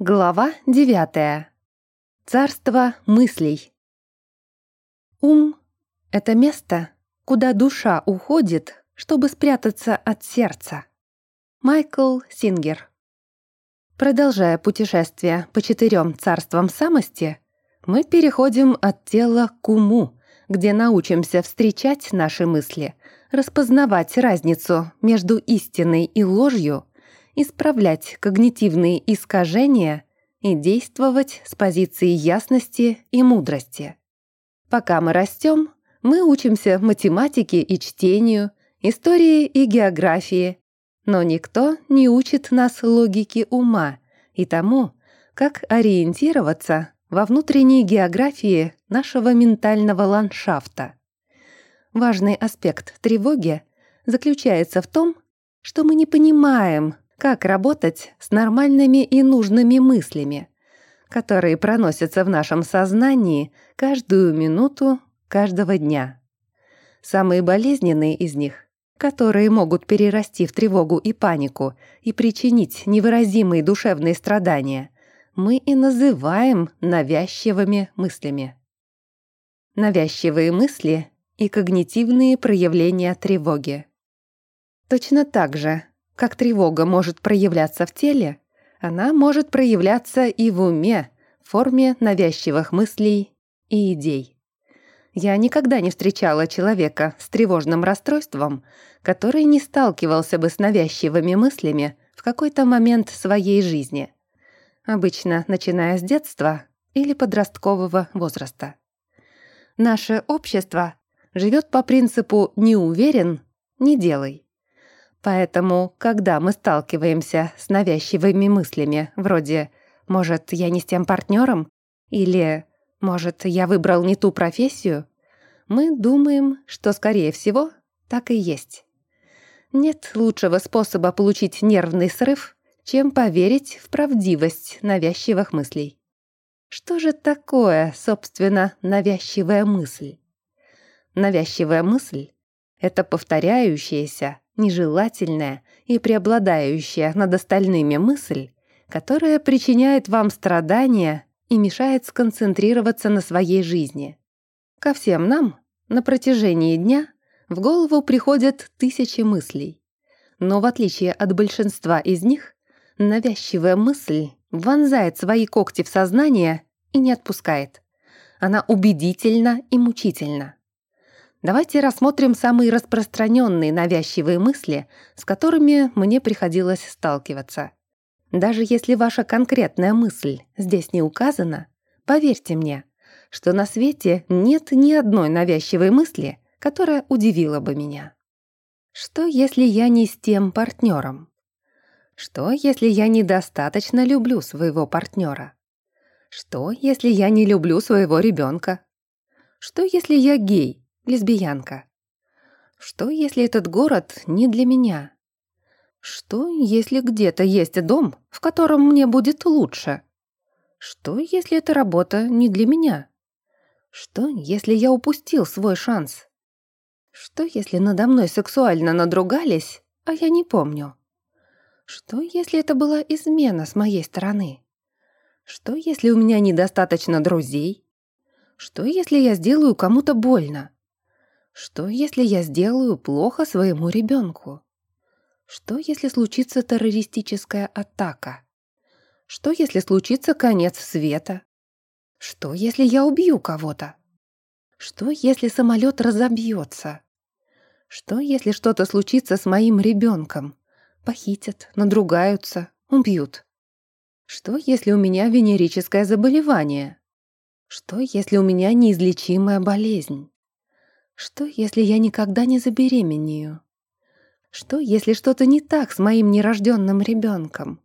Глава девятая. Царство мыслей. Ум — это место, куда душа уходит, чтобы спрятаться от сердца. Майкл Сингер. Продолжая путешествие по четырем царствам самости, мы переходим от тела к уму, где научимся встречать наши мысли, распознавать разницу между истиной и ложью — исправлять когнитивные искажения и действовать с позиции ясности и мудрости. Пока мы растем, мы учимся математике и чтению, истории и географии, но никто не учит нас логике ума и тому, как ориентироваться во внутренней географии нашего ментального ландшафта. Важный аспект тревоги заключается в том, что мы не понимаем, как работать с нормальными и нужными мыслями, которые проносятся в нашем сознании каждую минуту каждого дня. Самые болезненные из них, которые могут перерасти в тревогу и панику и причинить невыразимые душевные страдания, мы и называем навязчивыми мыслями. Навязчивые мысли и когнитивные проявления тревоги. Точно так же как тревога может проявляться в теле, она может проявляться и в уме в форме навязчивых мыслей и идей. Я никогда не встречала человека с тревожным расстройством, который не сталкивался бы с навязчивыми мыслями в какой-то момент своей жизни, обычно начиная с детства или подросткового возраста. Наше общество живет по принципу «не уверен, не делай». Поэтому, когда мы сталкиваемся с навязчивыми мыслями, вроде «может, я не с тем партнером?» или «может, я выбрал не ту профессию?», мы думаем, что, скорее всего, так и есть. Нет лучшего способа получить нервный срыв, чем поверить в правдивость навязчивых мыслей. Что же такое, собственно, навязчивая мысль? Навязчивая мысль — это повторяющаяся, нежелательная и преобладающая над остальными мысль, которая причиняет вам страдания и мешает сконцентрироваться на своей жизни. Ко всем нам на протяжении дня в голову приходят тысячи мыслей. Но в отличие от большинства из них, навязчивая мысль вонзает свои когти в сознание и не отпускает. Она убедительна и мучительна. Давайте рассмотрим самые распространенные навязчивые мысли, с которыми мне приходилось сталкиваться. Даже если ваша конкретная мысль здесь не указана, поверьте мне, что на свете нет ни одной навязчивой мысли, которая удивила бы меня. Что, если я не с тем партнером? Что, если я недостаточно люблю своего партнера? Что, если я не люблю своего ребенка? Что, если я гей лесбиянка. Что, если этот город не для меня? Что, если где-то есть дом, в котором мне будет лучше? Что, если эта работа не для меня? Что, если я упустил свой шанс? Что, если надо мной сексуально надругались, а я не помню? Что, если это была измена с моей стороны? Что, если у меня недостаточно друзей? Что, если я сделаю кому-то больно? Что, если я сделаю плохо своему ребенку? Что, если случится террористическая атака? Что, если случится конец света? Что, если я убью кого-то? Что, если самолет разобьется? Что, если что-то случится с моим ребенком? Похитят, надругаются, убьют. Что, если у меня венерическое заболевание? Что, если у меня неизлечимая болезнь? Что, если я никогда не забеременею? Что, если что-то не так с моим нерожденным ребенком?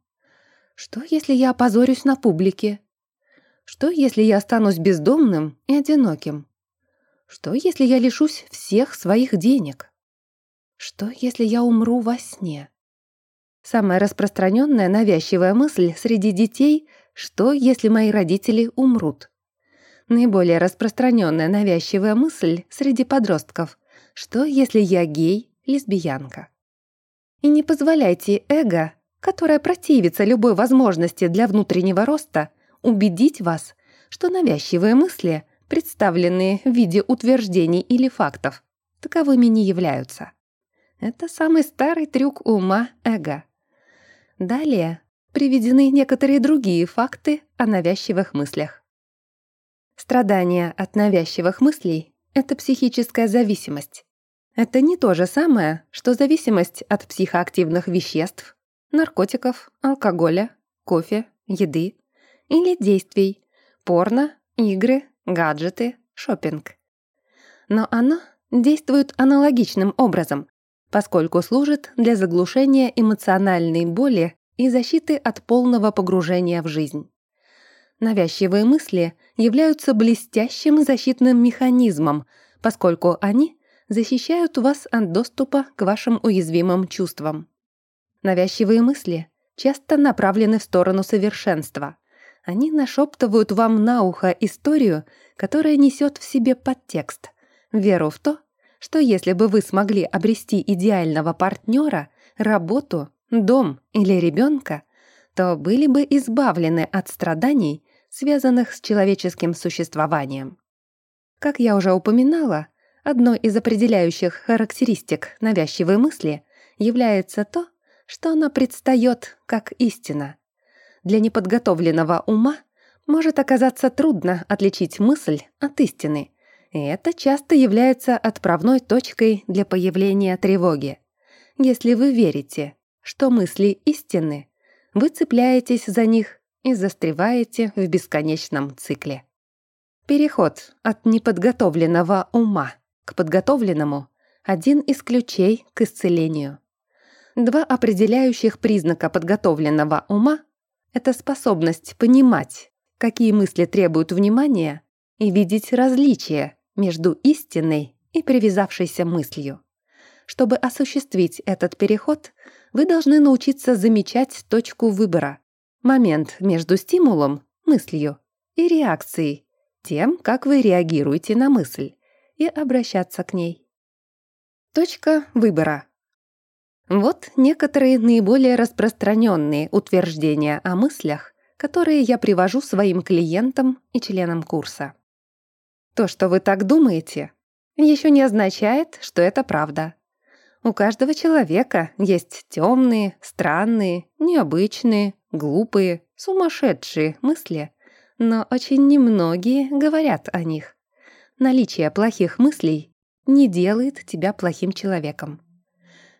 Что, если я опозорюсь на публике? Что, если я останусь бездомным и одиноким? Что, если я лишусь всех своих денег? Что, если я умру во сне? Самая распространенная навязчивая мысль среди детей — что, если мои родители умрут? Наиболее распространенная навязчивая мысль среди подростков – что если я гей, лесбиянка? И не позволяйте эго которая противится любой возможности для внутреннего роста, убедить вас, что навязчивые мысли, представленные в виде утверждений или фактов, таковыми не являются. Это самый старый трюк ума эго. Далее приведены некоторые другие факты о навязчивых мыслях. Страдание от навязчивых мыслей – это психическая зависимость. Это не то же самое, что зависимость от психоактивных веществ, наркотиков, алкоголя, кофе, еды или действий, порно, игры, гаджеты, шопинг. Но оно действует аналогичным образом, поскольку служит для заглушения эмоциональной боли и защиты от полного погружения в жизнь. Навязчивые мысли являются блестящим защитным механизмом, поскольку они защищают вас от доступа к вашим уязвимым чувствам. Навязчивые мысли часто направлены в сторону совершенства. Они нашептывают вам на ухо историю, которая несет в себе подтекст, веру в то, что если бы вы смогли обрести идеального партнера, работу, дом или ребенка, то были бы избавлены от страданий, связанных с человеческим существованием. Как я уже упоминала, одной из определяющих характеристик навязчивой мысли является то, что она предстает как истина. Для неподготовленного ума может оказаться трудно отличить мысль от истины, и это часто является отправной точкой для появления тревоги. Если вы верите, что мысли истинны, вы цепляетесь за них и застреваете в бесконечном цикле. Переход от неподготовленного ума к подготовленному – один из ключей к исцелению. Два определяющих признака подготовленного ума – это способность понимать, какие мысли требуют внимания, и видеть различия между истинной и привязавшейся мыслью. Чтобы осуществить этот переход, вы должны научиться замечать точку выбора, момент между стимулом, мыслью, и реакцией, тем, как вы реагируете на мысль, и обращаться к ней. Точка выбора. Вот некоторые наиболее распространенные утверждения о мыслях, которые я привожу своим клиентам и членам курса. То, что вы так думаете, еще не означает, что это правда. У каждого человека есть темные, странные, необычные, глупые, сумасшедшие мысли, но очень немногие говорят о них. Наличие плохих мыслей не делает тебя плохим человеком.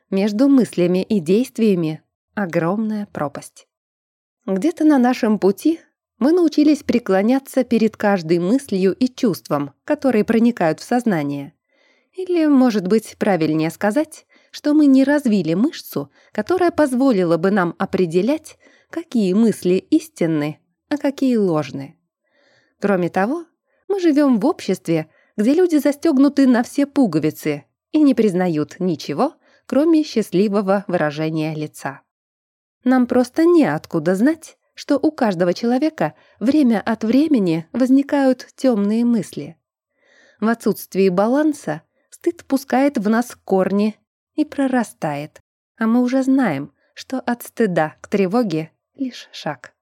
Между мыслями и действиями огромная пропасть. Где-то на нашем пути мы научились преклоняться перед каждой мыслью и чувством, которые проникают в сознание. Или, может быть, правильнее сказать, что мы не развили мышцу, которая позволила бы нам определять, какие мысли истинны, а какие ложны. Кроме того, мы живем в обществе, где люди застегнуты на все пуговицы и не признают ничего, кроме счастливого выражения лица. Нам просто неоткуда знать, что у каждого человека время от времени возникают темные мысли. В отсутствии баланса стыд пускает в нас корни и прорастает, а мы уже знаем, что от стыда к тревоге лишь шаг.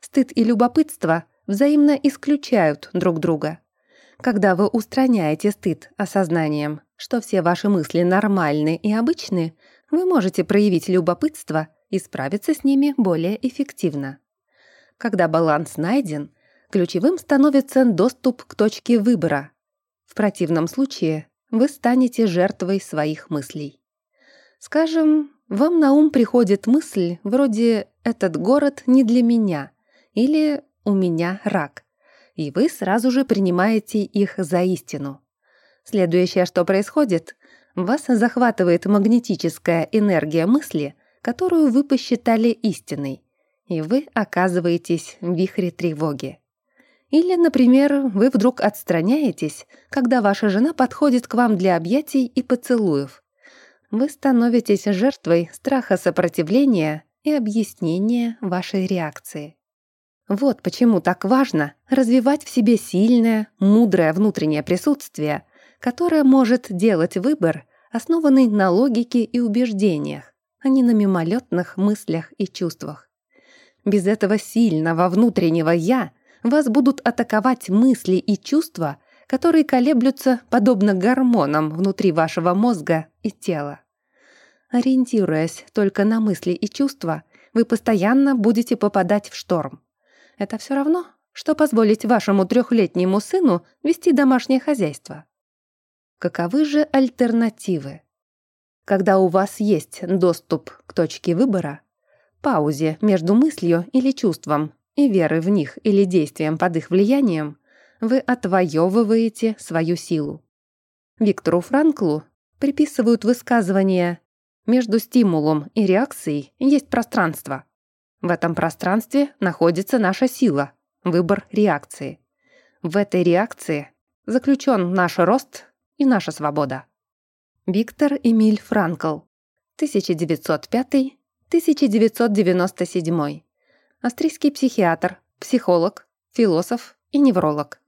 Стыд и любопытство взаимно исключают друг друга. Когда вы устраняете стыд осознанием, что все ваши мысли нормальны и обычны, вы можете проявить любопытство и справиться с ними более эффективно. Когда баланс найден, ключевым становится доступ к точке выбора. В противном случае вы станете жертвой своих мыслей. Скажем, вам на ум приходит мысль вроде «этот город не для меня» или «у меня рак», и вы сразу же принимаете их за истину. Следующее, что происходит, вас захватывает магнетическая энергия мысли, которую вы посчитали истиной, и вы оказываетесь в вихре тревоги. Или, например, вы вдруг отстраняетесь, когда ваша жена подходит к вам для объятий и поцелуев. Вы становитесь жертвой страха сопротивления и объяснения вашей реакции. Вот почему так важно развивать в себе сильное, мудрое внутреннее присутствие, которое может делать выбор, основанный на логике и убеждениях, а не на мимолетных мыслях и чувствах. Без этого сильного внутреннего «я» вас будут атаковать мысли и чувства, которые колеблются подобно гормонам внутри вашего мозга и тела. Ориентируясь только на мысли и чувства, вы постоянно будете попадать в шторм. Это все равно, что позволить вашему трехлетнему сыну вести домашнее хозяйство. Каковы же альтернативы? Когда у вас есть доступ к точке выбора, паузе между мыслью или чувством и верой в них или действием под их влиянием, вы отвоевываете свою силу. Виктору Франклу приписывают высказывание «между стимулом и реакцией есть пространство». В этом пространстве находится наша сила, выбор реакции. В этой реакции заключен наш рост и наша свобода. Виктор Эмиль Франкл, 1905-1997. Австрийский психиатр, психолог, философ и невролог.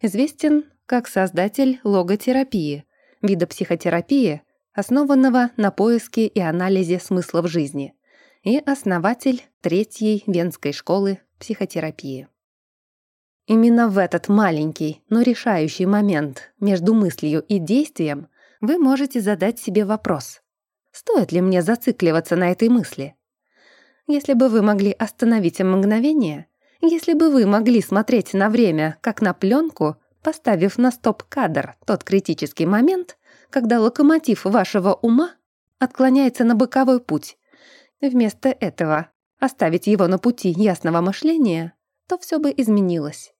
Известен как создатель логотерапии, вида психотерапии, основанного на поиске и анализе смыслов жизни, и основатель Третьей Венской школы психотерапии. Именно в этот маленький, но решающий момент между мыслью и действием вы можете задать себе вопрос. Стоит ли мне зацикливаться на этой мысли? Если бы вы могли остановить мгновение, если бы вы могли смотреть на время, как на пленку, поставив на стоп-кадр тот критический момент, когда локомотив вашего ума отклоняется на боковой путь, вместо этого оставить его на пути ясного мышления, то все бы изменилось.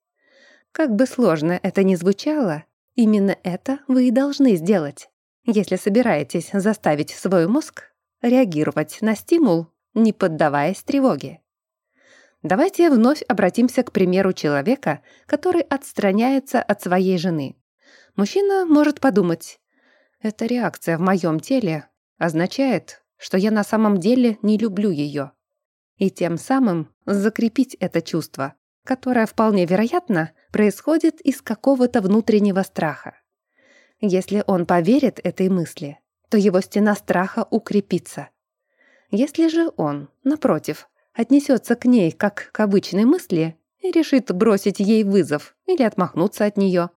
Как бы сложно это ни звучало, именно это вы и должны сделать, если собираетесь заставить свой мозг реагировать на стимул, не поддаваясь тревоге. Давайте вновь обратимся к примеру человека, который отстраняется от своей жены. Мужчина может подумать, эта реакция в моем теле означает, что я на самом деле не люблю ее. И тем самым закрепить это чувство, которое вполне вероятно происходит из какого-то внутреннего страха. Если он поверит этой мысли, то его стена страха укрепится. Если же он, напротив, отнесется к ней как к обычной мысли и решит бросить ей вызов или отмахнуться от нее,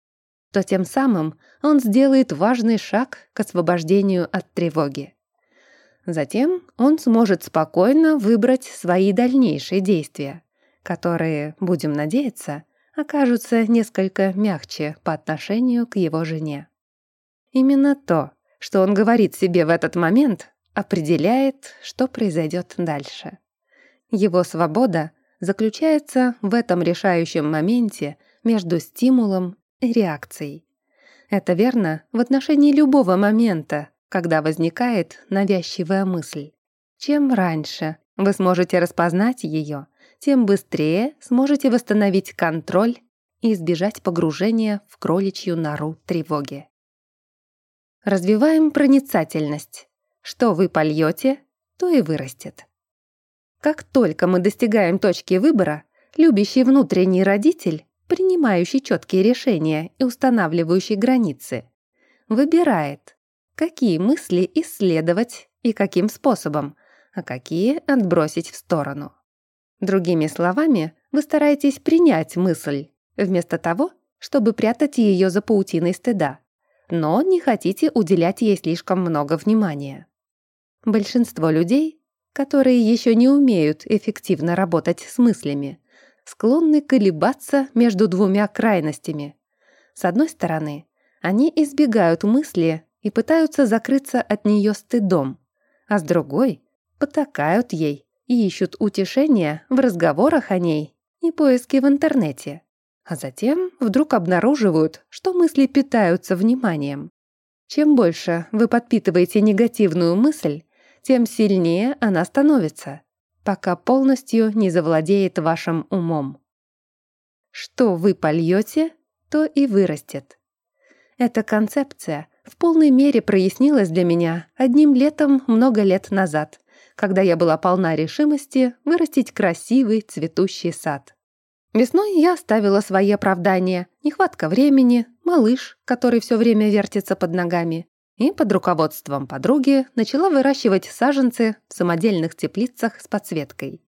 то тем самым он сделает важный шаг к освобождению от тревоги. Затем он сможет спокойно выбрать свои дальнейшие действия, которые, будем надеяться, окажутся несколько мягче по отношению к его жене. Именно то, что он говорит себе в этот момент, определяет, что произойдет дальше. Его свобода заключается в этом решающем моменте между стимулом и реакцией. Это верно в отношении любого момента, когда возникает навязчивая мысль. Чем раньше вы сможете распознать ее, тем быстрее сможете восстановить контроль и избежать погружения в кроличью нору тревоги. Развиваем проницательность. Что вы польете, то и вырастет. Как только мы достигаем точки выбора, любящий внутренний родитель, принимающий четкие решения и устанавливающий границы, выбирает, какие мысли исследовать и каким способом, а какие отбросить в сторону. Другими словами, вы стараетесь принять мысль, вместо того, чтобы прятать ее за паутиной стыда, но не хотите уделять ей слишком много внимания. Большинство людей, которые еще не умеют эффективно работать с мыслями, склонны колебаться между двумя крайностями. С одной стороны, они избегают мысли и пытаются закрыться от нее стыдом, а с другой — потакают ей и ищут утешения в разговорах о ней и поиске в интернете. А затем вдруг обнаруживают, что мысли питаются вниманием. Чем больше вы подпитываете негативную мысль, тем сильнее она становится, пока полностью не завладеет вашим умом. Что вы польете, то и вырастет. Эта концепция в полной мере прояснилась для меня одним летом много лет назад, когда я была полна решимости вырастить красивый цветущий сад. Весной я оставила свои оправдания. Нехватка времени, малыш, который все время вертится под ногами, И под руководством подруги начала выращивать саженцы в самодельных теплицах с подсветкой.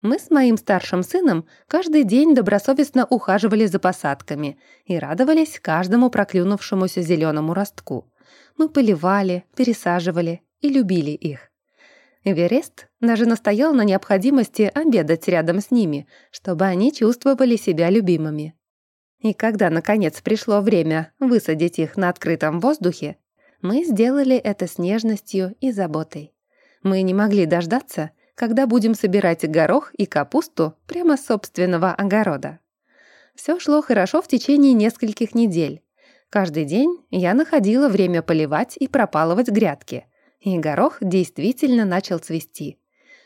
Мы с моим старшим сыном каждый день добросовестно ухаживали за посадками и радовались каждому проклюнувшемуся зеленому ростку. Мы поливали, пересаживали и любили их. Эверест даже настоял на необходимости обедать рядом с ними, чтобы они чувствовали себя любимыми. И когда, наконец, пришло время высадить их на открытом воздухе, мы сделали это с нежностью и заботой. Мы не могли дождаться, когда будем собирать горох и капусту прямо с собственного огорода. Все шло хорошо в течение нескольких недель. Каждый день я находила время поливать и пропалывать грядки, и горох действительно начал цвести.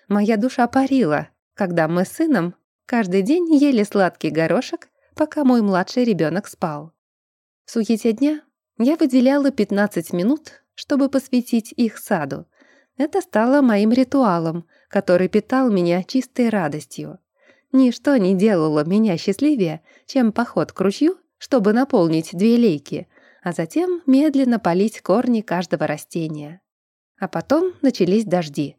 Моя душа парила, когда мы с сыном каждый день ели сладкий горошек, пока мой младший ребенок спал. В суете дня я выделяла 15 минут, чтобы посвятить их саду. Это стало моим ритуалом, который питал меня чистой радостью. Ничто не делало меня счастливее, чем поход к ручью, чтобы наполнить две лейки, а затем медленно полить корни каждого растения. А потом начались дожди.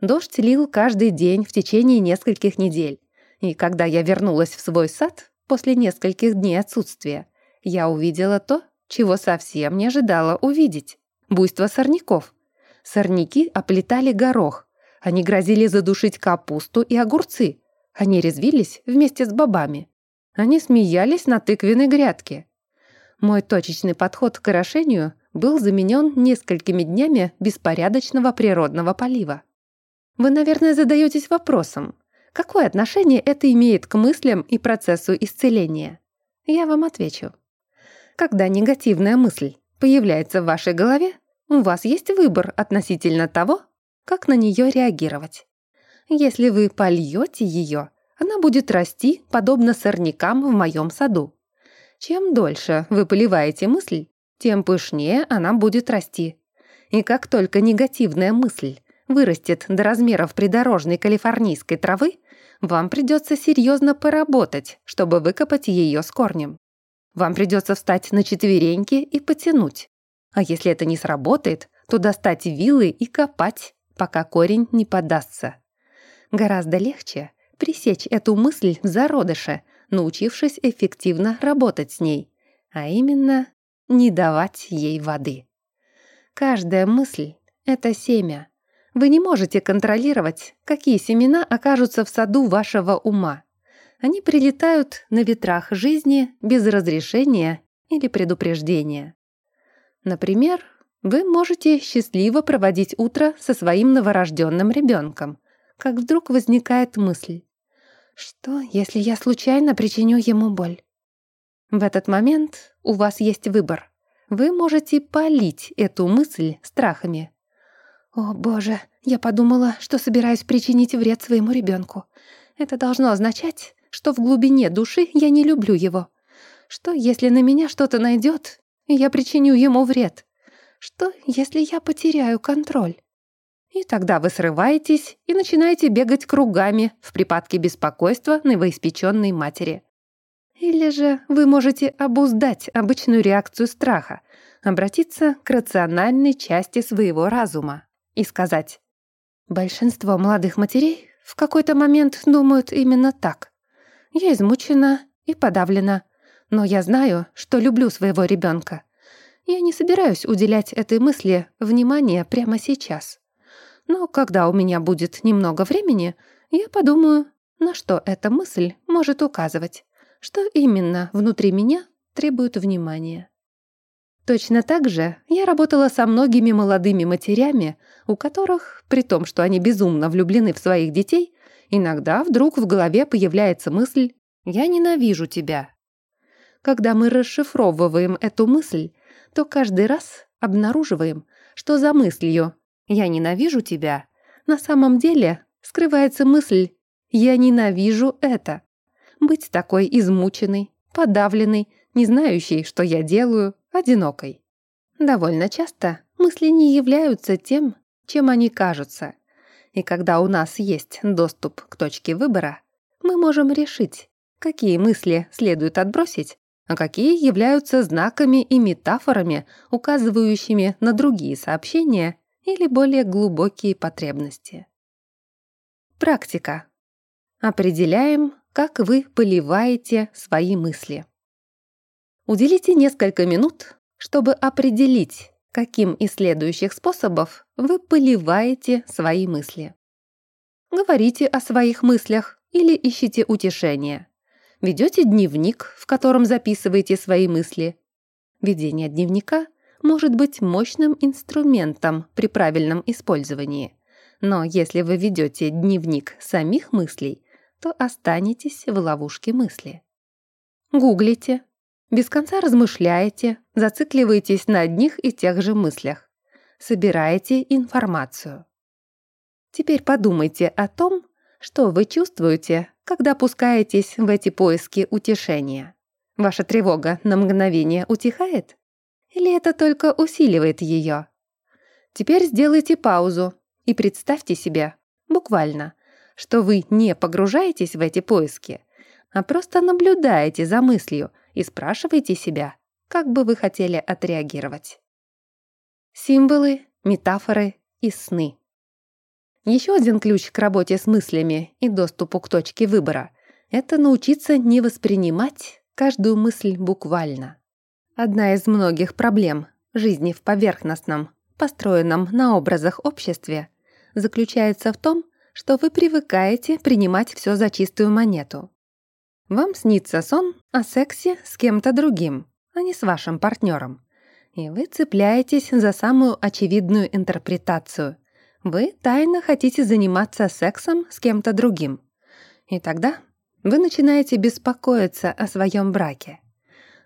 Дождь лил каждый день в течение нескольких недель, и когда я вернулась в свой сад после нескольких дней отсутствия, я увидела то, чего совсем не ожидала увидеть. Буйство сорняков. Сорняки оплетали горох, они грозили задушить капусту и огурцы. Они резвились вместе с бобами. Они смеялись на тыквенной грядке. Мой точечный подход к орошению был заменен несколькими днями беспорядочного природного полива. Вы, наверное, задаетесь вопросом, какое отношение это имеет к мыслям и процессу исцеления? Я вам отвечу. Когда негативная мысль появляется в вашей голове, у вас есть выбор относительно того, как на нее реагировать. Если вы польете ее, она будет расти, подобно сорнякам в моем саду. Чем дольше вы поливаете мысль, тем пышнее она будет расти. И как только негативная мысль вырастет до размеров придорожной калифорнийской травы, вам придется серьезно поработать, чтобы выкопать ее с корнем. Вам придется встать на четвереньки и потянуть. А если это не сработает, то достать вилы и копать пока корень не подастся. Гораздо легче пресечь эту мысль в зародыше, научившись эффективно работать с ней, а именно не давать ей воды. Каждая мысль — это семя. Вы не можете контролировать, какие семена окажутся в саду вашего ума. Они прилетают на ветрах жизни без разрешения или предупреждения. Например, вы можете счастливо проводить утро со своим новорожденным ребенком, как вдруг возникает мысль. Что, если я случайно причиню ему боль? В этот момент у вас есть выбор. Вы можете полить эту мысль страхами. «О, боже, я подумала, что собираюсь причинить вред своему ребенку. Это должно означать, что в глубине души я не люблю его. Что, если на меня что-то найдет, и я причиню ему вред? Что, если я потеряю контроль? И тогда вы срываетесь и начинаете бегать кругами в припадке беспокойства новоиспеченной матери. Или же вы можете обуздать обычную реакцию страха, обратиться к рациональной части своего разума и сказать «Большинство молодых матерей в какой-то момент думают именно так. Я измучена и подавлена, но я знаю, что люблю своего ребенка я не собираюсь уделять этой мысли внимание прямо сейчас. Но когда у меня будет немного времени, я подумаю, на что эта мысль может указывать, что именно внутри меня требует внимания. Точно так же я работала со многими молодыми матерями, у которых, при том, что они безумно влюблены в своих детей, иногда вдруг в голове появляется мысль «я ненавижу тебя». Когда мы расшифровываем эту мысль, то каждый раз обнаруживаем, что за мыслью «я ненавижу тебя» на самом деле скрывается мысль «я ненавижу это». Быть такой измученной, подавленной, не знающей, что я делаю, одинокой. Довольно часто мысли не являются тем, чем они кажутся. И когда у нас есть доступ к точке выбора, мы можем решить, какие мысли следует отбросить, а какие являются знаками и метафорами, указывающими на другие сообщения или более глубокие потребности. Практика. Определяем, как вы поливаете свои мысли. Уделите несколько минут, чтобы определить, каким из следующих способов вы поливаете свои мысли. Говорите о своих мыслях или ищите утешение. Ведете дневник, в котором записываете свои мысли. Ведение дневника может быть мощным инструментом при правильном использовании. Но если вы ведете дневник самих мыслей, то останетесь в ловушке мысли. Гуглите, без конца размышляете, зацикливаетесь на одних и тех же мыслях. Собираете информацию. Теперь подумайте о том, что вы чувствуете, когда пускаетесь в эти поиски утешения. Ваша тревога на мгновение утихает? Или это только усиливает ее? Теперь сделайте паузу и представьте себе, буквально, что вы не погружаетесь в эти поиски, а просто наблюдаете за мыслью и спрашиваете себя, как бы вы хотели отреагировать. Символы, метафоры и сны. Еще один ключ к работе с мыслями и доступу к точке выбора — это научиться не воспринимать каждую мысль буквально. Одна из многих проблем жизни в поверхностном, построенном на образах обществе, заключается в том, что вы привыкаете принимать все за чистую монету. Вам снится сон о сексе с кем-то другим, а не с вашим партнером. И вы цепляетесь за самую очевидную интерпретацию. Вы тайно хотите заниматься сексом с кем-то другим. И тогда вы начинаете беспокоиться о своем браке.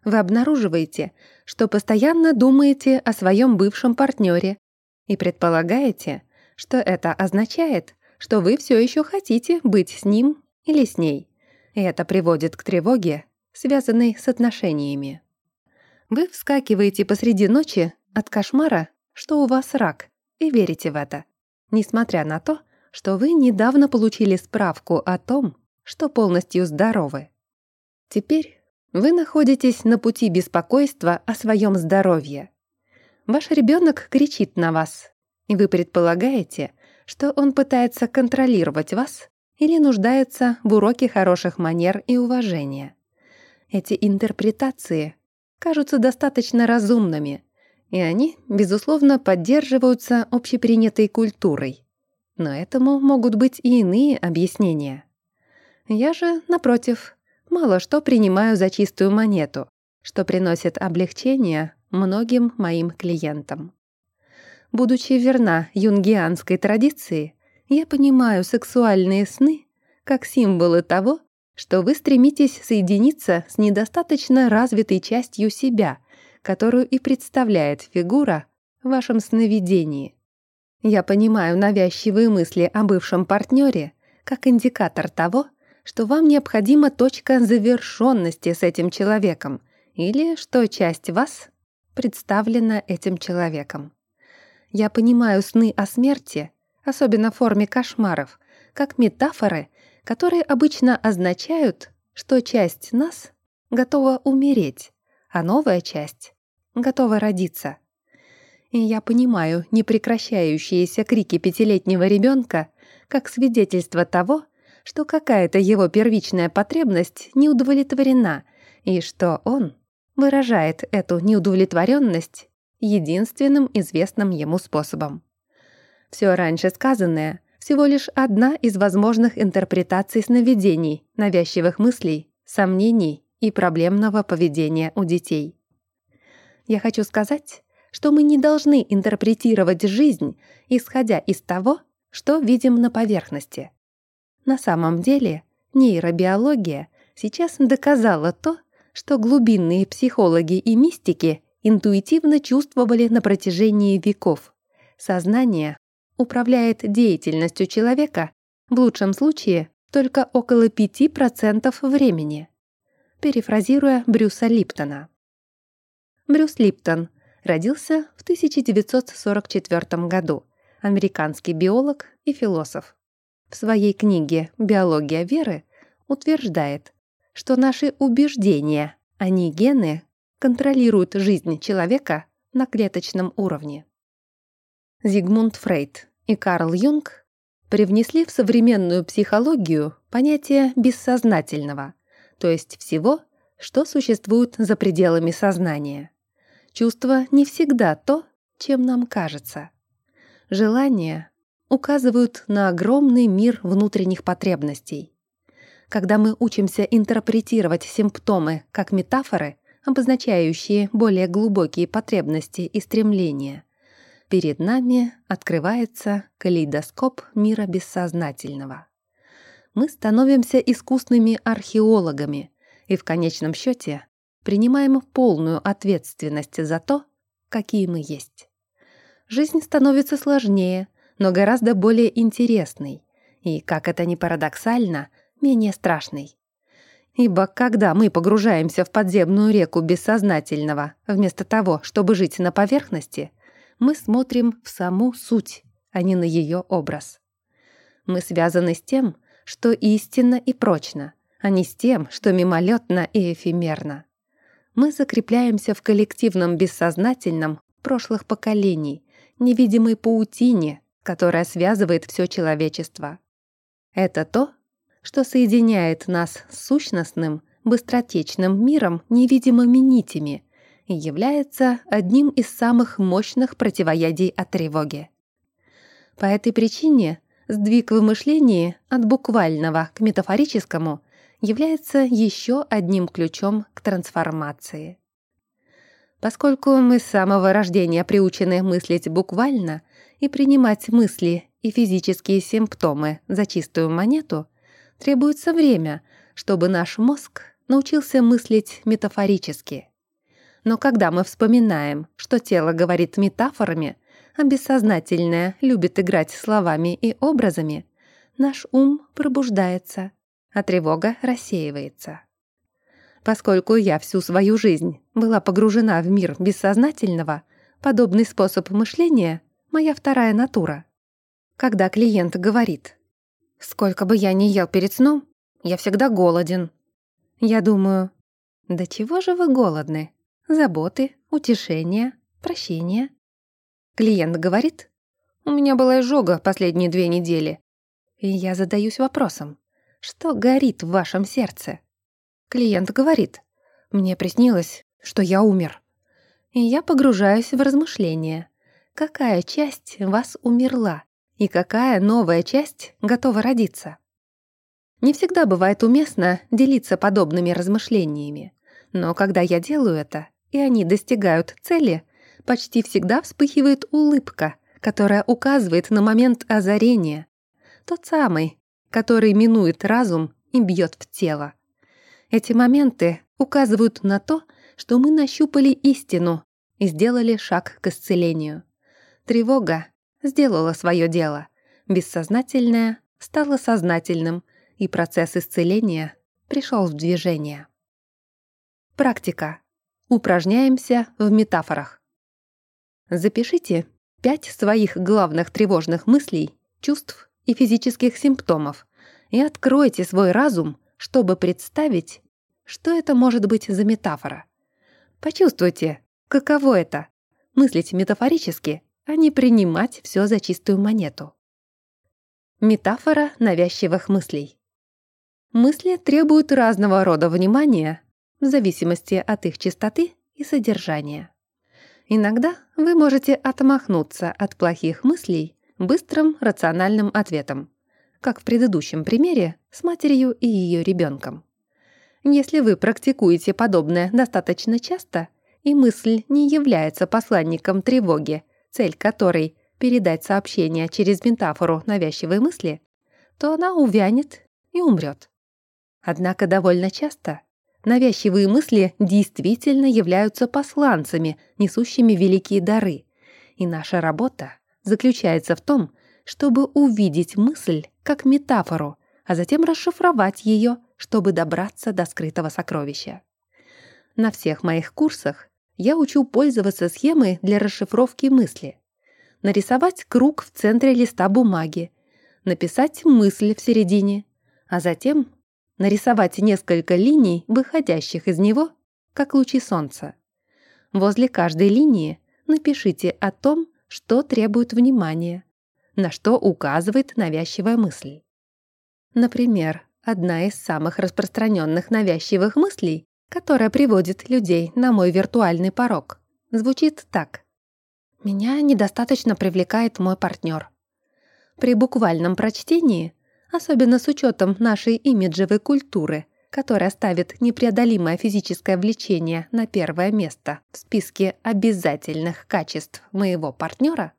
Вы обнаруживаете, что постоянно думаете о своем бывшем партнере и предполагаете, что это означает, что вы все еще хотите быть с ним или с ней и это приводит к тревоге, связанной с отношениями. Вы вскакиваете посреди ночи от кошмара, что у вас рак, и верите в это, несмотря на то, что вы недавно получили справку о том, что полностью здоровы. Теперь вы находитесь на пути беспокойства о своем здоровье. Ваш ребенок кричит на вас, и вы предполагаете, что он пытается контролировать вас или нуждается в уроке хороших манер и уважения. Эти интерпретации кажутся достаточно разумными, и они, безусловно, поддерживаются общепринятой культурой. Но этому могут быть и иные объяснения. Я же, напротив, мало что принимаю за чистую монету, что приносит облегчение многим моим клиентам. Будучи верна юнгианской традиции, я понимаю сексуальные сны как символы того, что вы стремитесь соединиться с недостаточно развитой частью себя, которую и представляет фигура в вашем сновидении. Я понимаю навязчивые мысли о бывшем партнере как индикатор того, что вам необходима точка завершенности с этим человеком или что часть вас представлена этим человеком. Я понимаю сны о смерти особенно в форме кошмаров, как метафоры, которые обычно означают, что часть нас готова умереть, а новая часть готова родиться. И я понимаю непрекращающиеся крики пятилетнего ребенка как свидетельство того, что какая-то его первичная потребность не удовлетворена, и что он выражает эту неудовлетворенность единственным известным ему способом. Все раньше сказанное — всего лишь одна из возможных интерпретаций сновидений, навязчивых мыслей, сомнений и проблемного поведения у детей. Я хочу сказать, что мы не должны интерпретировать жизнь, исходя из того, что видим на поверхности. На самом деле нейробиология сейчас доказала то, что глубинные психологи и мистики интуитивно чувствовали на протяжении веков. Сознание управляет деятельностью человека в лучшем случае только около 5% времени. Перефразируя Брюса Липтона. Брюс Липтон родился в 1944 году, американский биолог и философ. В своей книге «Биология веры» утверждает, что наши убеждения Они, гены, контролируют жизнь человека на клеточном уровне. Зигмунд Фрейд и Карл Юнг привнесли в современную психологию понятие бессознательного, то есть всего, что существует за пределами сознания. Чувство не всегда то, чем нам кажется. Желания указывают на огромный мир внутренних потребностей. Когда мы учимся интерпретировать симптомы как метафоры, обозначающие более глубокие потребности и стремления, перед нами открывается калейдоскоп мира бессознательного. Мы становимся искусными археологами и в конечном счете принимаем полную ответственность за то, какие мы есть. Жизнь становится сложнее, но гораздо более интересной и, как это ни парадоксально, менее страшной. Ибо когда мы погружаемся в подземную реку бессознательного, вместо того, чтобы жить на поверхности, мы смотрим в саму суть, а не на ее образ. Мы связаны с тем, что истинно и прочно, а не с тем, что мимолетно и эфемерно. Мы закрепляемся в коллективном бессознательном прошлых поколений, невидимой паутине, которая связывает все человечество. Это то, что соединяет нас с сущностным, быстротечным миром невидимыми нитями является одним из самых мощных противоядий от тревоги. По этой причине сдвиг в мышлении от буквального к метафорическому является еще одним ключом к трансформации. Поскольку мы с самого рождения приучены мыслить буквально и принимать мысли и физические симптомы за чистую монету, требуется время, чтобы наш мозг научился мыслить метафорически. Но когда мы вспоминаем, что тело говорит метафорами, а бессознательное любит играть словами и образами, наш ум пробуждается, а тревога рассеивается. Поскольку я всю свою жизнь была погружена в мир бессознательного, подобный способ мышления — моя вторая натура. Когда клиент говорит «Сколько бы я ни ел перед сном, я всегда голоден», я думаю «Да чего же вы голодны? Заботы, утешения, прощения?» Клиент говорит «У меня была изжога последние две недели». И я задаюсь вопросом «Что горит в вашем сердце?» Клиент говорит, «Мне приснилось, что я умер». И я погружаюсь в размышления. Какая часть вас умерла и какая новая часть готова родиться? Не всегда бывает уместно делиться подобными размышлениями, но когда я делаю это, и они достигают цели, почти всегда вспыхивает улыбка, которая указывает на момент озарения, тот самый, который минует разум и бьет в тело. Эти моменты указывают на то, что мы нащупали истину и сделали шаг к исцелению. Тревога сделала свое дело. Бессознательное стало сознательным, и процесс исцеления пришел в движение. Практика. Упражняемся в метафорах. Запишите пять своих главных тревожных мыслей, чувств и физических симптомов и откройте свой разум чтобы представить, что это может быть за метафора. Почувствуйте, каково это — мыслить метафорически, а не принимать все за чистую монету. Метафора навязчивых мыслей. Мысли требуют разного рода внимания в зависимости от их частоты и содержания. Иногда вы можете отмахнуться от плохих мыслей быстрым рациональным ответом как в предыдущем примере с матерью и ее ребенком. Если вы практикуете подобное достаточно часто, и мысль не является посланником тревоги, цель которой — передать сообщение через метафору навязчивой мысли, то она увянет и умрет. Однако довольно часто навязчивые мысли действительно являются посланцами, несущими великие дары, и наша работа заключается в том, чтобы увидеть мысль как метафору, а затем расшифровать ее, чтобы добраться до скрытого сокровища. На всех моих курсах я учу пользоваться схемой для расшифровки мысли. Нарисовать круг в центре листа бумаги, написать мысль в середине, а затем нарисовать несколько линий, выходящих из него, как лучи солнца. Возле каждой линии напишите о том, что требует внимания, на что указывает навязчивая мысль. Например, одна из самых распространенных навязчивых мыслей, которая приводит людей на мой виртуальный порог, звучит так. «Меня недостаточно привлекает мой партнер». При буквальном прочтении, особенно с учетом нашей имиджевой культуры, которая ставит непреодолимое физическое влечение на первое место в списке обязательных качеств моего партнера,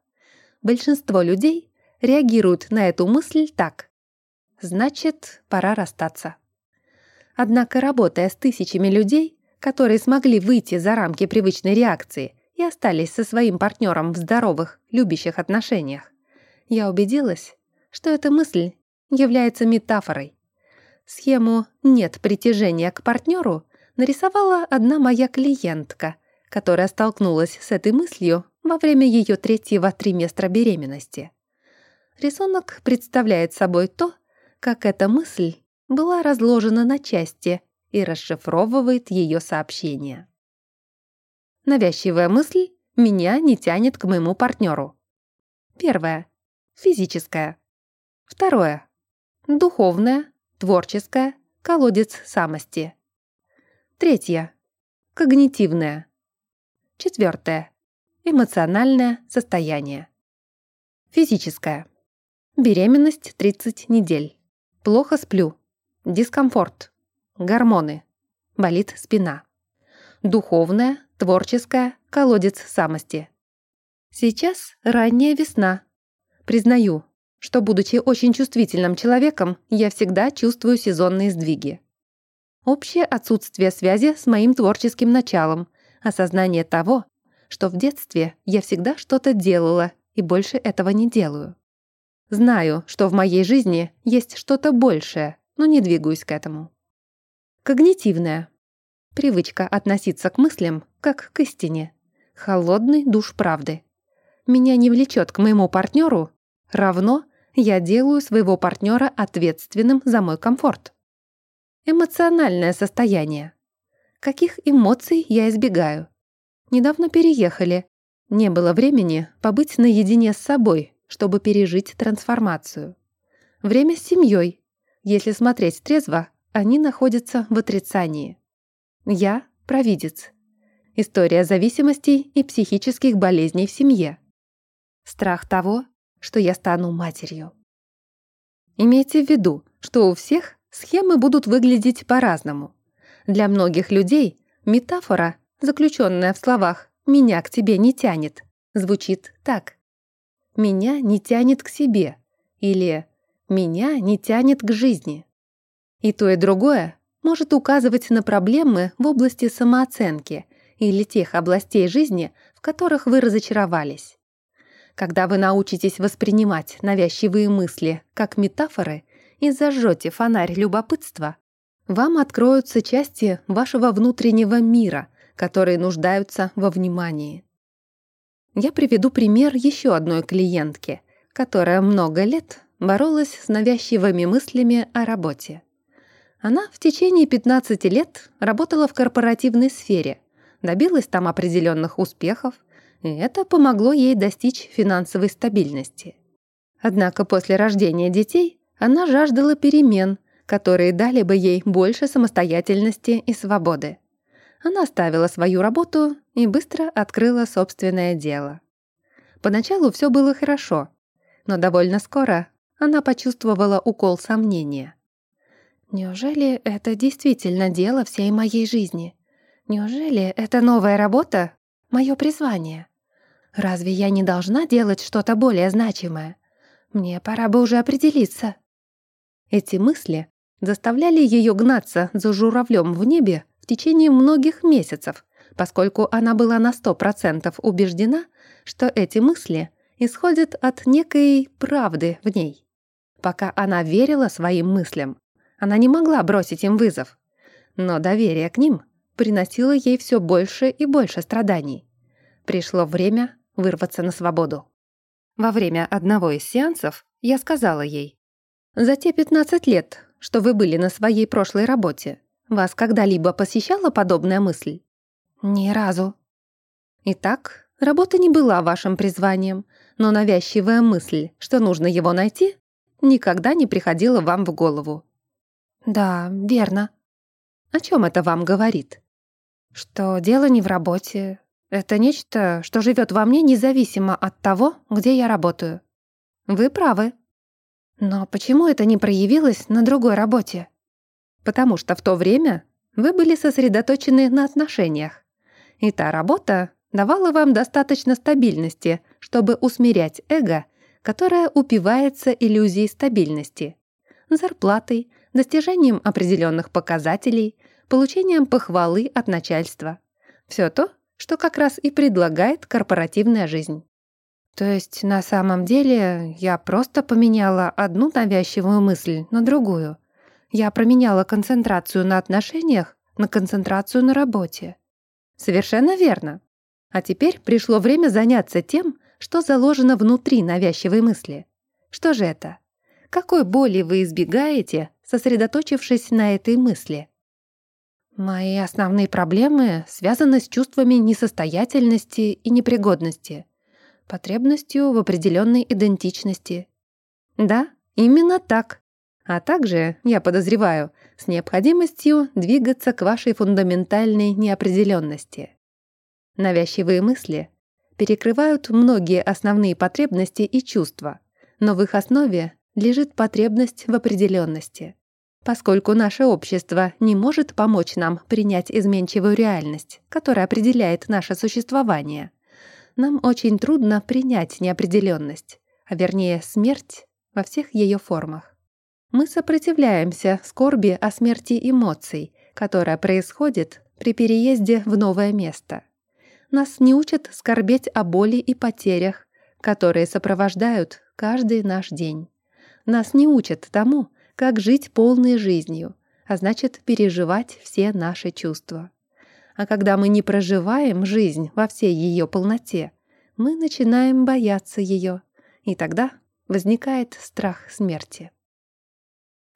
большинство людей реагируют на эту мысль так. Значит, пора расстаться. Однако, работая с тысячами людей, которые смогли выйти за рамки привычной реакции и остались со своим партнером в здоровых, любящих отношениях, я убедилась, что эта мысль является метафорой. Схему «нет притяжения к партнеру» нарисовала одна моя клиентка, которая столкнулась с этой мыслью во время ее третьего триместра беременности. Рисунок представляет собой то, как эта мысль была разложена на части и расшифровывает ее сообщение. Навязчивая мысль меня не тянет к моему партнеру. Первое. Физическое. Второе. Духовное, творческое, колодец самости. Третье. Когнитивное. Четвертое. Эмоциональное состояние. Физическое. Беременность 30 недель. Плохо сплю. Дискомфорт. Гормоны. Болит спина. Духовное, творческое, колодец самости. Сейчас ранняя весна, Признаю, что, будучи очень чувствительным человеком, я всегда чувствую сезонные сдвиги. Общее отсутствие связи с моим творческим началом, осознание того, что в детстве я всегда что-то делала и больше этого не делаю. Знаю, что в моей жизни есть что-то большее, но не двигаюсь к этому. Когнитивная. Привычка относиться к мыслям, как к истине. Холодный душ правды. Меня не влечет к моему партнеру Равно я делаю своего партнера ответственным за мой комфорт. Эмоциональное состояние. Каких эмоций я избегаю? Недавно переехали. Не было времени побыть наедине с собой, чтобы пережить трансформацию. Время с семьей. Если смотреть трезво, они находятся в отрицании. Я – провидец. История зависимостей и психических болезней в семье. Страх того, что я стану матерью. Имейте в виду, что у всех схемы будут выглядеть по-разному. Для многих людей метафора, заключенная в словах «меня к тебе не тянет», звучит так. «Меня не тянет к себе» или «меня не тянет к жизни». И то, и другое может указывать на проблемы в области самооценки или тех областей жизни, в которых вы разочаровались. Когда вы научитесь воспринимать навязчивые мысли как метафоры и зажжете фонарь любопытства, вам откроются части вашего внутреннего мира, которые нуждаются во внимании. Я приведу пример еще одной клиентки, которая много лет боролась с навязчивыми мыслями о работе. Она в течение 15 лет работала в корпоративной сфере, добилась там определенных успехов, это помогло ей достичь финансовой стабильности. Однако после рождения детей она жаждала перемен, которые дали бы ей больше самостоятельности и свободы. Она оставила свою работу и быстро открыла собственное дело. Поначалу все было хорошо, но довольно скоро она почувствовала укол сомнения. «Неужели это действительно дело всей моей жизни? Неужели эта новая работа мое призвание. Разве я не должна делать что-то более значимое? Мне пора бы уже определиться. Эти мысли заставляли ее гнаться за журавлем в небе в течение многих месяцев, поскольку она была на сто процентов убеждена, что эти мысли исходят от некой правды в ней. Пока она верила своим мыслям, она не могла бросить им вызов. Но доверие к ним приносило ей все больше и больше страданий. Пришло время вырваться на свободу. Во время одного из сеансов я сказала ей, «За те 15 лет, что вы были на своей прошлой работе, вас когда-либо посещала подобная мысль? Ни разу. Итак, работа не была вашим призванием, но навязчивая мысль, что нужно его найти, никогда не приходила вам в голову. Да, верно. О чем это вам говорит? Что дело не в работе. Это нечто, что живет во мне независимо от того, где я работаю. Вы правы. Но почему это не проявилось на другой работе? Потому что в то время вы были сосредоточены на отношениях. И та работа давала вам достаточно стабильности, чтобы усмирять эго, которое упивается иллюзией стабильности, зарплатой, достижением определенных показателей, получением похвалы от начальства. Все то, что как раз и предлагает корпоративная жизнь. То есть на самом деле я просто поменяла одну навязчивую мысль на другую. Я променяла концентрацию на отношениях на концентрацию на работе. Совершенно верно. А теперь пришло время заняться тем, что заложено внутри навязчивой мысли. Что же это? Какой боли вы избегаете, сосредоточившись на этой мысли? Мои основные проблемы связаны с чувствами несостоятельности и непригодности, потребностью в определенной идентичности. Да, именно так. А также, я подозреваю, с необходимостью двигаться к вашей фундаментальной неопределенности. Навязчивые мысли перекрывают многие основные потребности и чувства, но в их основе лежит потребность в определенности. Поскольку наше общество не может помочь нам принять изменчивую реальность, которая определяет наше существование, нам очень трудно принять неопределенность, а вернее смерть во всех ее формах. Мы сопротивляемся скорби о смерти эмоций, которая происходит при переезде в новое место. Нас не учат скорбеть о боли и потерях, которые сопровождают каждый наш день. Нас не учат тому, как жить полной жизнью, а значит переживать все наши чувства. А когда мы не проживаем жизнь во всей ее полноте, мы начинаем бояться ее, и тогда возникает страх смерти.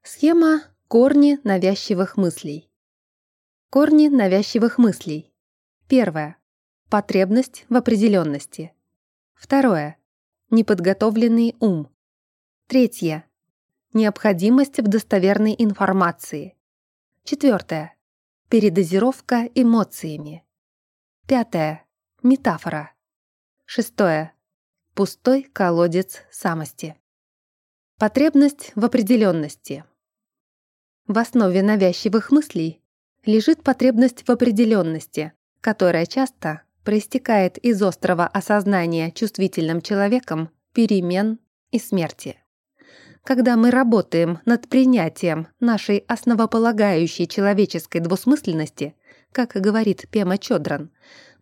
Схема «Корни навязчивых мыслей». Корни навязчивых мыслей. Первое. Потребность в определенности. Второе. Неподготовленный ум. Третье. Необходимость в достоверной информации. Четвертое. Передозировка эмоциями. Пятое. Метафора. Шестое. Пустой колодец самости. Потребность в определенности. В основе навязчивых мыслей лежит потребность в определенности, которая часто проистекает из острого осознания чувствительным человеком перемен и смерти. Когда мы работаем над принятием нашей основополагающей человеческой двусмысленности, как говорит Пема Чодран,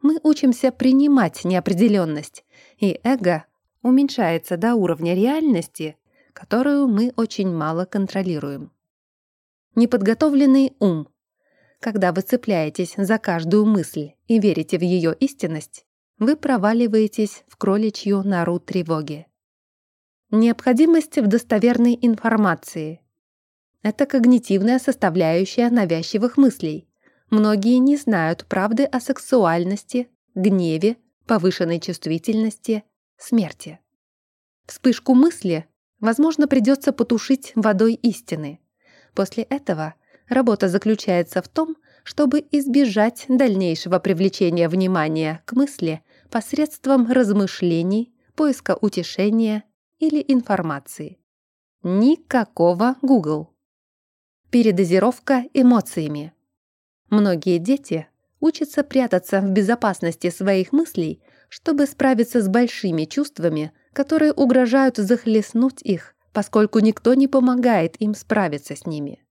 мы учимся принимать неопределенность, и эго уменьшается до уровня реальности, которую мы очень мало контролируем. Неподготовленный ум. Когда вы цепляетесь за каждую мысль и верите в ее истинность, вы проваливаетесь в кроличью нору тревоги. Необходимость в достоверной информации. Это когнитивная составляющая навязчивых мыслей. Многие не знают правды о сексуальности, гневе, повышенной чувствительности, смерти. Вспышку мысли, возможно, придется потушить водой истины. После этого работа заключается в том, чтобы избежать дальнейшего привлечения внимания к мысли посредством размышлений, поиска утешения или информации. Никакого Google. Передозировка эмоциями. Многие дети учатся прятаться в безопасности своих мыслей, чтобы справиться с большими чувствами, которые угрожают захлестнуть их поскольку никто не помогает им справиться с ними.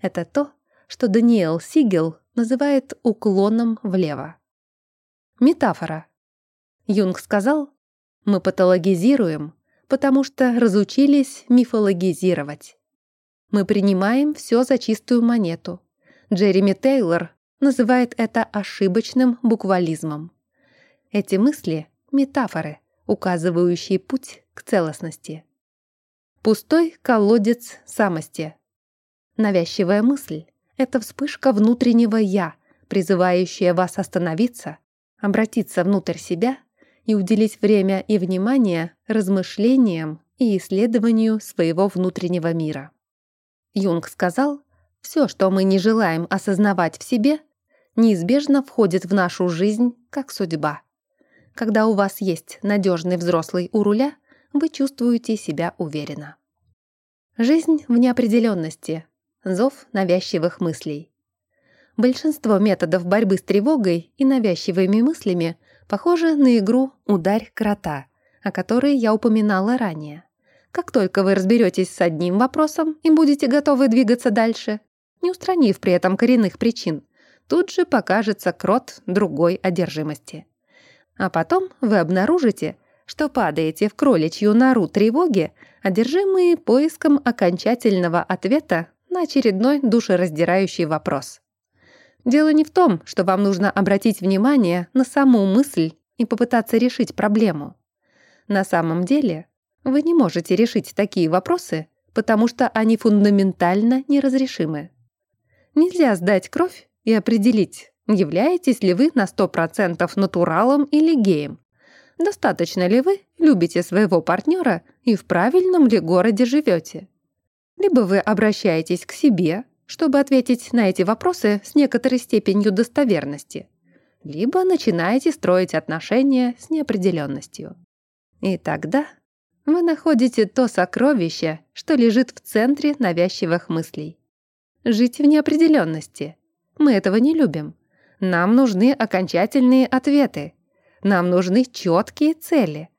Это то, что Даниэл Сигел называет уклоном влево. Метафора. Юнг сказал, мы патологизируем, потому что разучились мифологизировать. Мы принимаем все за чистую монету. Джереми Тейлор называет это ошибочным буквализмом. Эти мысли — метафоры, указывающие путь к целостности. Пустой колодец самости. Навязчивая мысль — это вспышка внутреннего «я», призывающее вас остановиться, обратиться внутрь себя и уделить время и внимание размышлениям и исследованию своего внутреннего мира. Юнг сказал, все, что мы не желаем осознавать в себе, неизбежно входит в нашу жизнь как судьба. Когда у вас есть надежный взрослый у руля, вы чувствуете себя уверенно. Жизнь в неопределенности. Зов навязчивых мыслей. Большинство методов борьбы с тревогой и навязчивыми мыслями похожи на игру «Ударь крота», о которой я упоминала ранее. Как только вы разберетесь с одним вопросом и будете готовы двигаться дальше, не устранив при этом коренных причин, тут же покажется крот другой одержимости. А потом вы обнаружите, что падаете в кроличью нору тревоги, одержимые поиском окончательного ответа на очередной душераздирающий вопрос. Дело не в том, что вам нужно обратить внимание на саму мысль и попытаться решить проблему. На самом деле вы не можете решить такие вопросы, потому что они фундаментально неразрешимы. Нельзя сдать кровь и определить, являетесь ли вы на 100% натуралом или геем. Достаточно ли вы любите своего партнера и в правильном ли городе живете? Либо вы обращаетесь к себе, чтобы ответить на эти вопросы с некоторой степенью достоверности, либо начинаете строить отношения с неопределенностью. И тогда вы находите то сокровище, что лежит в центре навязчивых мыслей. Жить в неопределенности. Мы этого не любим. Нам нужны окончательные ответы. Нам нужны четкие цели.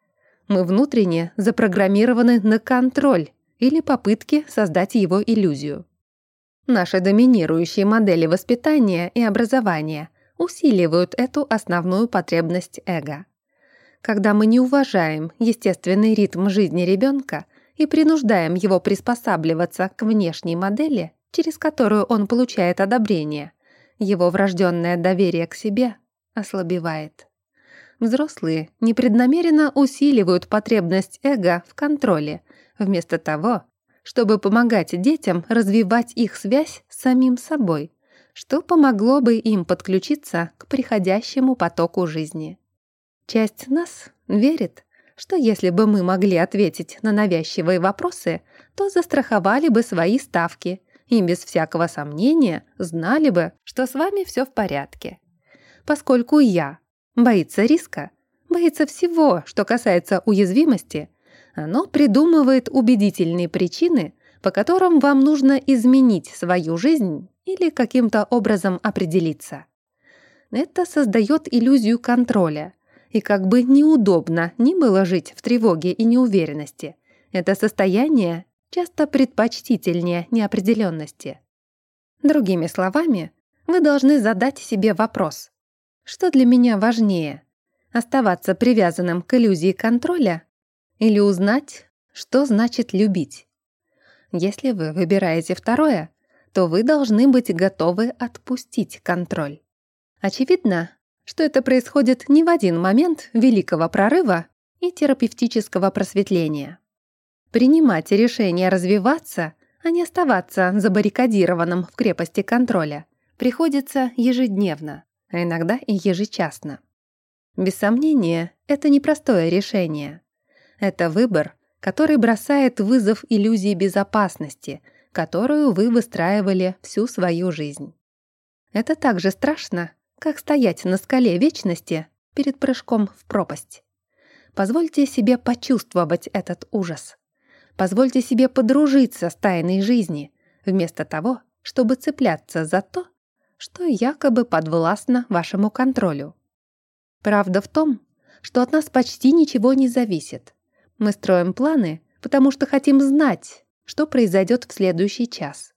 Мы внутренне запрограммированы на контроль или попытки создать его иллюзию. Наши доминирующие модели воспитания и образования усиливают эту основную потребность эго когда мы не уважаем естественный ритм жизни ребенка и принуждаем его приспосабливаться к внешней модели, через которую он получает одобрение, его врожденное доверие к себе ослабевает. Взрослые непреднамеренно усиливают потребность эго в контроле, вместо того, чтобы помогать детям развивать их связь с самим собой, что помогло бы им подключиться к приходящему потоку жизни. Часть нас верит, что если бы мы могли ответить на навязчивые вопросы, то застраховали бы свои ставки и без всякого сомнения знали бы, что с вами все в порядке. Поскольку я боится риска, боится всего, что касается уязвимости, оно придумывает убедительные причины, по которым вам нужно изменить свою жизнь или каким-то образом определиться. Это создает иллюзию контроля – и как бы неудобно ни было жить в тревоге и неуверенности, это состояние часто предпочтительнее неопределенности. Другими словами, вы должны задать себе вопрос. Что для меня важнее? Оставаться привязанным к иллюзии контроля или узнать, что значит любить? Если вы выбираете второе, то вы должны быть готовы отпустить контроль. Очевидно, что это происходит не в один момент великого прорыва и терапевтического просветления. Принимать решение развиваться, а не оставаться забаррикадированным в крепости контроля, приходится ежедневно, а иногда и ежечасно. Без сомнения, это непростое решение. Это выбор, который бросает вызов иллюзии безопасности, которую вы выстраивали всю свою жизнь. Это также страшно, как стоять на скале вечности перед прыжком в пропасть. Позвольте себе почувствовать этот ужас. Позвольте себе подружиться с тайной жизни, вместо того, чтобы цепляться за то, что якобы подвластно вашему контролю. Правда в том, что от нас почти ничего не зависит. Мы строим планы, потому что хотим знать, что произойдет в следующий час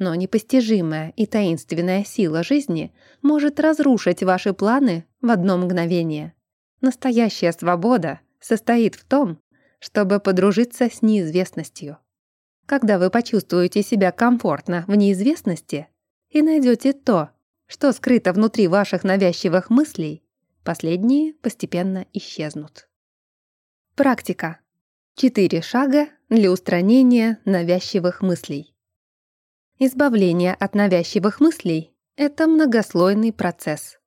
но непостижимая и таинственная сила жизни может разрушить ваши планы в одно мгновение. Настоящая свобода состоит в том, чтобы подружиться с неизвестностью. Когда вы почувствуете себя комфортно в неизвестности и найдете то, что скрыто внутри ваших навязчивых мыслей, последние постепенно исчезнут. Практика. Четыре шага для устранения навязчивых мыслей. Избавление от навязчивых мыслей – это многослойный процесс.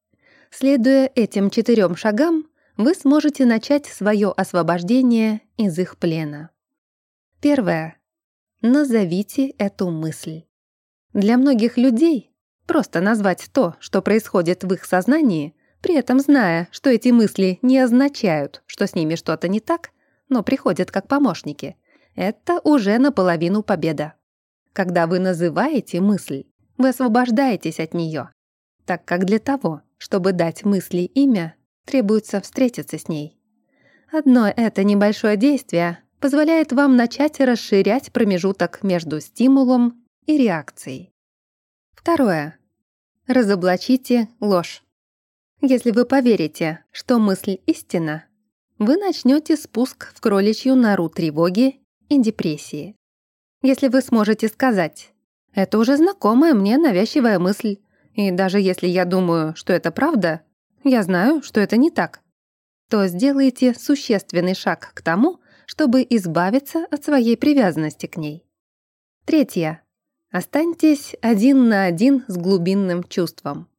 Следуя этим четырем шагам, вы сможете начать свое освобождение из их плена. Первое. Назовите эту мысль. Для многих людей просто назвать то, что происходит в их сознании, при этом зная, что эти мысли не означают, что с ними что-то не так, но приходят как помощники, это уже наполовину победа. Когда вы называете мысль, вы освобождаетесь от нее, так как для того, чтобы дать мысли имя, требуется встретиться с ней. Одно это небольшое действие позволяет вам начать расширять промежуток между стимулом и реакцией. Второе. Разоблачите ложь. Если вы поверите, что мысль истина, вы начнете спуск в кроличью нору тревоги и депрессии. Если вы сможете сказать «это уже знакомая мне навязчивая мысль», и даже если я думаю, что это правда, я знаю, что это не так, то сделайте существенный шаг к тому, чтобы избавиться от своей привязанности к ней. Третье. Останьтесь один на один с глубинным чувством.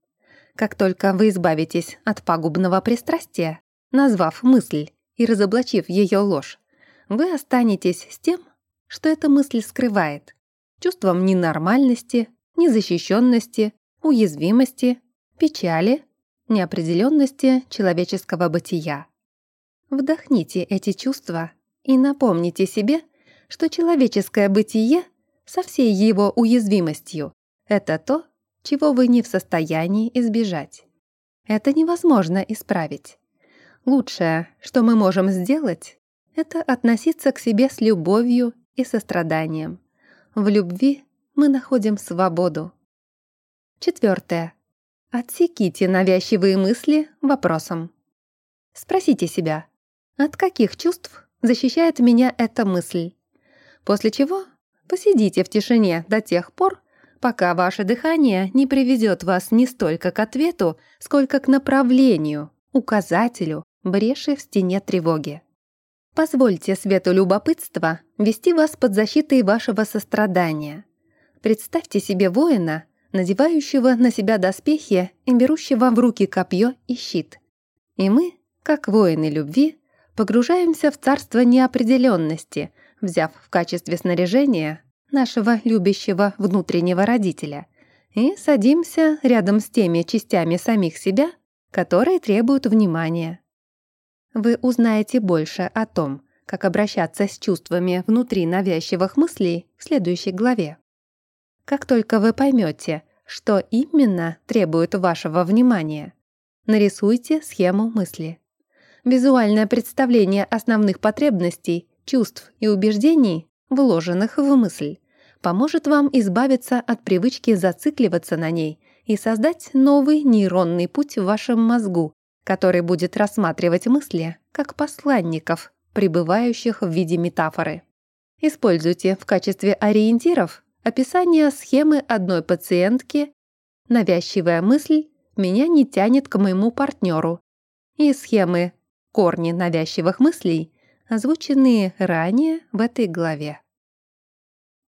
Как только вы избавитесь от пагубного пристрастия, назвав мысль и разоблачив ее ложь, вы останетесь с тем, что эта мысль скрывает, чувством ненормальности, незащищенности, уязвимости, печали, неопределенности человеческого бытия. Вдохните эти чувства и напомните себе, что человеческое бытие со всей его уязвимостью — это то, чего вы не в состоянии избежать. Это невозможно исправить. Лучшее, что мы можем сделать, это относиться к себе с любовью и состраданием. В любви мы находим свободу. Четвертое. Отсеките навязчивые мысли вопросом. Спросите себя, от каких чувств защищает меня эта мысль? После чего посидите в тишине до тех пор, пока ваше дыхание не приведет вас не столько к ответу, сколько к направлению, указателю, бреши в стене тревоги. Позвольте свету любопытства вести вас под защитой вашего сострадания. Представьте себе воина, надевающего на себя доспехи и берущего в руки копье и щит. И мы, как воины любви, погружаемся в царство неопределенности, взяв в качестве снаряжения нашего любящего внутреннего родителя, и садимся рядом с теми частями самих себя, которые требуют внимания. Вы узнаете больше о том, как обращаться с чувствами внутри навязчивых мыслей в следующей главе. Как только вы поймете, что именно требует вашего внимания, нарисуйте схему мысли. Визуальное представление основных потребностей, чувств и убеждений, вложенных в мысль, поможет вам избавиться от привычки зацикливаться на ней и создать новый нейронный путь в вашем мозгу, который будет рассматривать мысли как посланников, пребывающих в виде метафоры. Используйте в качестве ориентиров описание схемы одной пациентки «Навязчивая мысль меня не тянет к моему партнеру» и схемы «Корни навязчивых мыслей», озвученные ранее в этой главе.